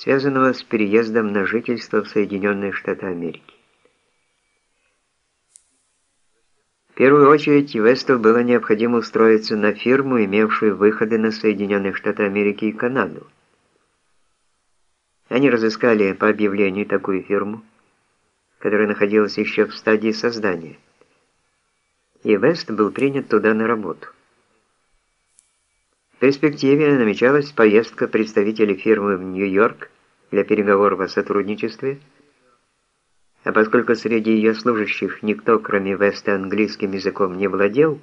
связанного с переездом на жительство в Соединенные Штаты Америки. В первую очередь Весту было необходимо устроиться на фирму, имевшую выходы на Соединенные Штаты Америки и Канаду. Они разыскали по объявлению такую фирму, которая находилась еще в стадии создания. И Вест был принят туда на работу. Перспективе намечалась поездка представителей фирмы в Нью-Йорк для переговоров о сотрудничестве, а поскольку среди ее служащих никто, кроме Веста, английским языком не владел,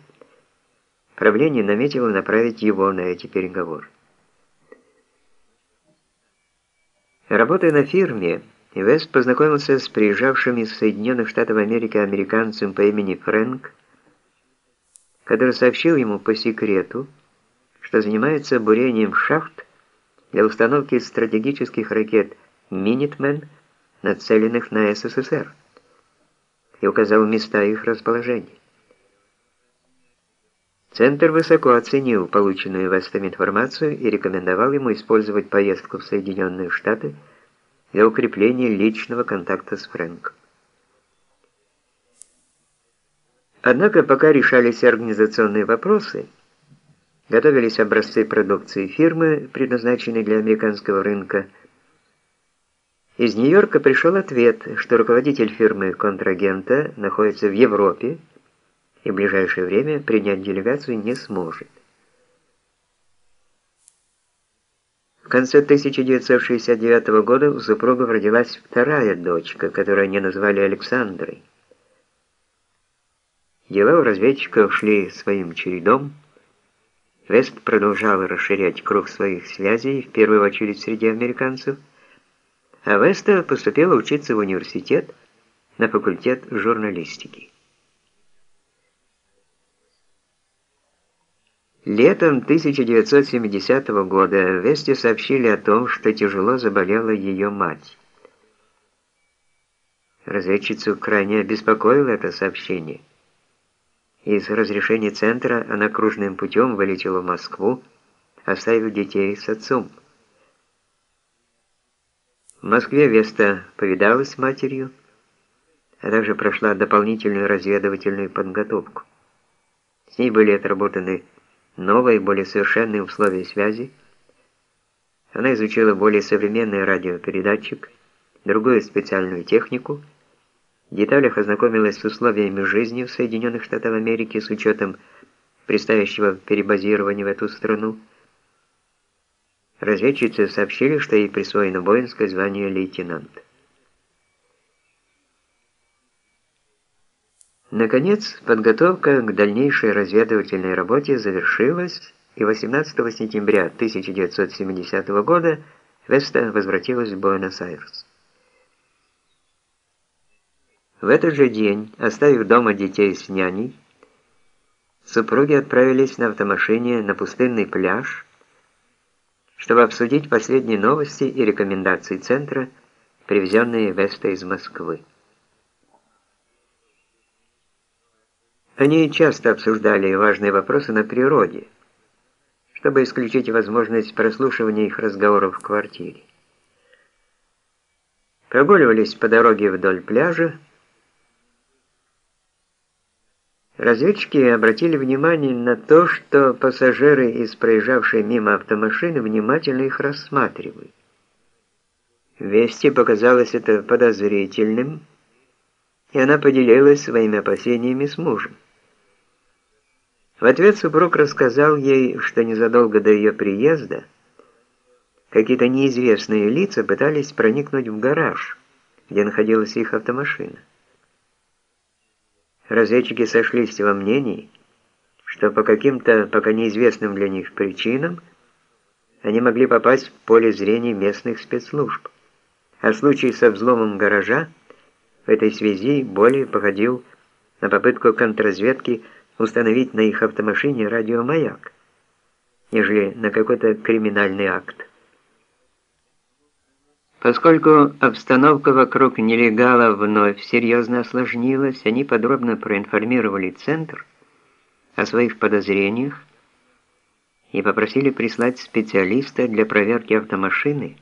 правление наметило направить его на эти переговоры. Работая на фирме, Вест познакомился с приезжавшим из Соединенных Штатов Америки американцем по имени Фрэнк, который сообщил ему по секрету, что занимается бурением шахт для установки стратегических ракет «Минитмен», нацеленных на СССР, и указал места их расположения. Центр высоко оценил полученную Вестом информацию и рекомендовал ему использовать поездку в Соединенные Штаты – для укрепления личного контакта с Фрэнком. Однако пока решались организационные вопросы, готовились образцы продукции фирмы, предназначенной для американского рынка, из Нью-Йорка пришел ответ, что руководитель фирмы контрагента находится в Европе и в ближайшее время принять делегацию не сможет. В конце 1969 года у супругов родилась вторая дочка, которую они назвали Александрой. Дела у разведчиков шли своим чередом. Вест продолжал расширять круг своих связей, в первую очередь среди американцев, а Веста поступила учиться в университет на факультет журналистики. Летом 1970 года Вести сообщили о том, что тяжело заболела ее мать. Разведчицу крайне обеспокоило это сообщение. Из разрешения центра она кружным путем вылетела в Москву, оставив детей с отцом. В Москве Веста повидалась с матерью, а также прошла дополнительную разведывательную подготовку. С ней были отработаны новые, более совершенные условия связи. Она изучила более современный радиопередатчик, другую специальную технику, в деталях ознакомилась с условиями жизни в Соединенных Штатах Америки с учетом предстоящего перебазирования в эту страну. Разведчицы сообщили, что ей присвоено воинское звание лейтенанта. Наконец, подготовка к дальнейшей разведывательной работе завершилась, и 18 сентября 1970 года Веста возвратилась в Буэнос-Айрес. В этот же день, оставив дома детей с няней, супруги отправились на автомашине на пустынный пляж, чтобы обсудить последние новости и рекомендации центра, привезенные Веста из Москвы. Они часто обсуждали важные вопросы на природе, чтобы исключить возможность прослушивания их разговоров в квартире. Прогуливались по дороге вдоль пляжа. Разведчики обратили внимание на то, что пассажиры из проезжавшей мимо автомашины внимательно их рассматривают. Вести показалось это подозрительным, и она поделилась своими опасениями с мужем. В ответ супруг рассказал ей, что незадолго до ее приезда какие-то неизвестные лица пытались проникнуть в гараж, где находилась их автомашина. Разведчики сошлись во мнении, что по каким-то пока неизвестным для них причинам они могли попасть в поле зрения местных спецслужб. А случай со взломом гаража в этой связи более походил на попытку контрразведки установить на их автомашине радиомаяк, нежели на какой-то криминальный акт. Поскольку обстановка вокруг нелегала вновь серьезно осложнилась, они подробно проинформировали Центр о своих подозрениях и попросили прислать специалиста для проверки автомашины,